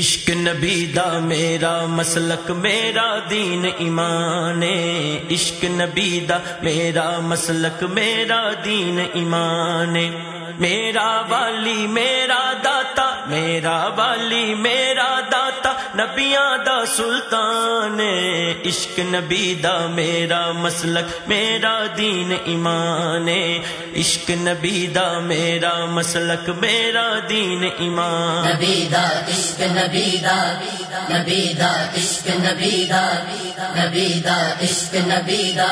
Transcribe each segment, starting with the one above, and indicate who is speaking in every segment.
Speaker 1: عشق نبی دا میرا، مسلک میرا، دین ایمان، عشق نبی دا میرا، مسلک میرا، دین ایمان. میرا والی، میرا داتا، میرا والی، میرا داتا نبیاں دا سلطان عشق نبی دا میرا مسلک میرا دین ایمان عشق نبی دا میرا مسلک میرا دین ایمان۔
Speaker 2: نبی دا عشق نبی دا نبی دا عشق نبی دا نبی دا عشق نبی دا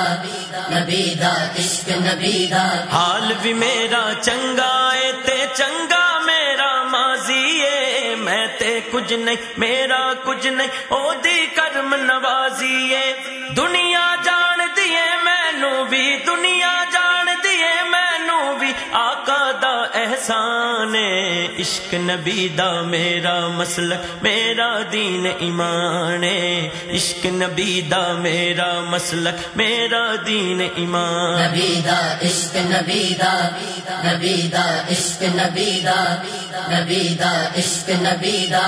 Speaker 2: نبی دا عشق نبی دا۔
Speaker 1: حال بھی میرا چنگا ہے تے چنگا میں تے کچھ نہیں، میرا کچھ نہیں۔ او دی کرم نوازی دنیا جان دیے مینو بھی دنیا ہے عشق نبی دا میرا مسلک میرا دین ایمان ہے۔ عشق نبی دا میرا مسلک میرا دین ایمان۔
Speaker 2: نبی دا عشق نبی دا نبی دا عشق نبی دا نبی دا عشق نبی دا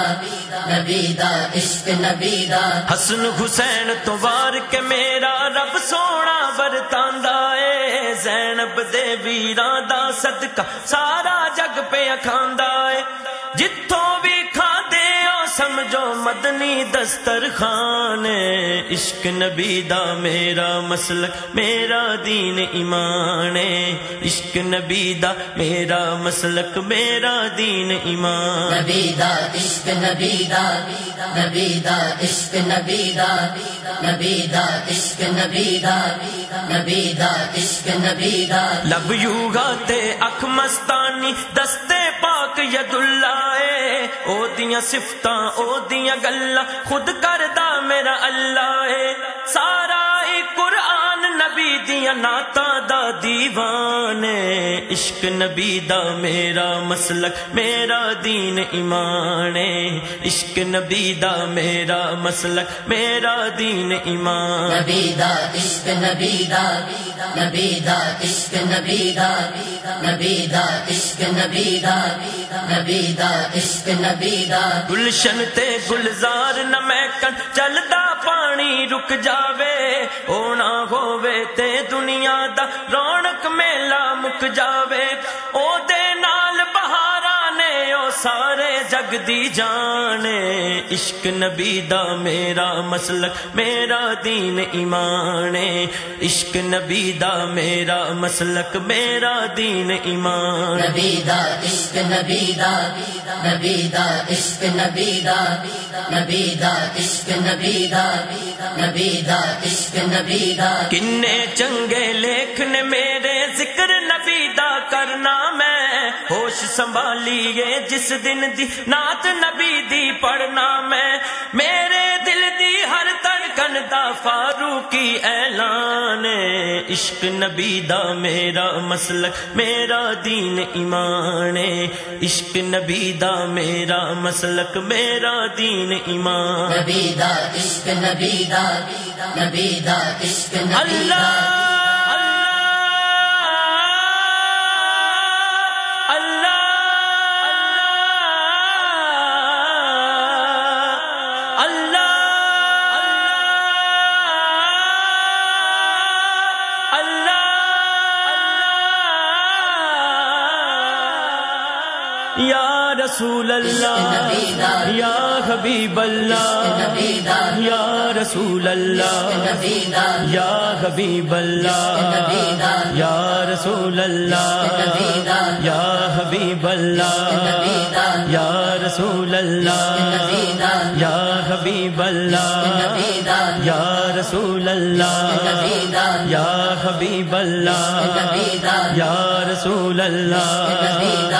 Speaker 2: نبی دا عشق نبی دا۔
Speaker 1: حسن حسین تو وار کے میرا رب سونا برتاندا اے زینب دے ویراں دا صدقہ سارا جگ پہ اکھاندا ہے۔ جت سمجھو مدنی دسترخوان عشق نبی دا میرا مسلک میرا دین ایمان عشق نبی دا میرا مسلک میرا دین ایمان۔
Speaker 2: نبی دا عشق نبی دا نبی دا عشق نبی دا نبی دا عشق نبی دا نبی دا عشق نبی دا۔
Speaker 1: لب یوگا تے اکھ مستانی دستے پاک ید او دیاں صفتاں او دیاں گلاں خود کردا میرا اللہ نبی دیاں نعتاں دا دیوان عشق نبی دا میرا مسلک میرا دین ایمان عشق نبی دا میرا مسلک میرا دین ایمان
Speaker 2: نبی دا عشق نبی دا نبی دا عشق نبی دا نبی دا عشق نبی دا نبی دا عشق نبی دا۔
Speaker 1: گلشن تے گلزار نہ محکن چلدا پانی رک جاوے اونا ہووے تے دنیا دا رونق میلا مک جاوے او دے نال بہارا نے او سارے جگ دی جانے عشق نبی دا میرا مسلک میرا دین ایمان عشق نبی دا میرا مسلک میرا دین ایمان
Speaker 2: نبی دا عشق نبی دا نبی دا عشق نبی دا نبی دا عشق نبی دا نبی دا عشق نبی دا۔
Speaker 1: کنے چنگے لیکھ نے میرے ذکر کرنا میں ہوش سنبھالیے جس دن دی نعت نبی دی پڑھنا میں میرے دل دی ہر تڑکن دا فاروقی اعلان عشق نبی دا میرا مسلک میرا دین ایمان عشق نبی دا میرا مسلک میرا دین ایمان
Speaker 2: نبی دا عشق نبی دا نبی دا عشق نبی دا
Speaker 1: اللہ یا رسول اللہ یا حبیب اللہ یا رسول اللہ یا حبیب اللہ یا رسول اللہ یا حبیب اللہ یا رسول اللہ یا حبیب اللہ یا رسول اللہ یا حبیب اللہ یا رسول اللہ یا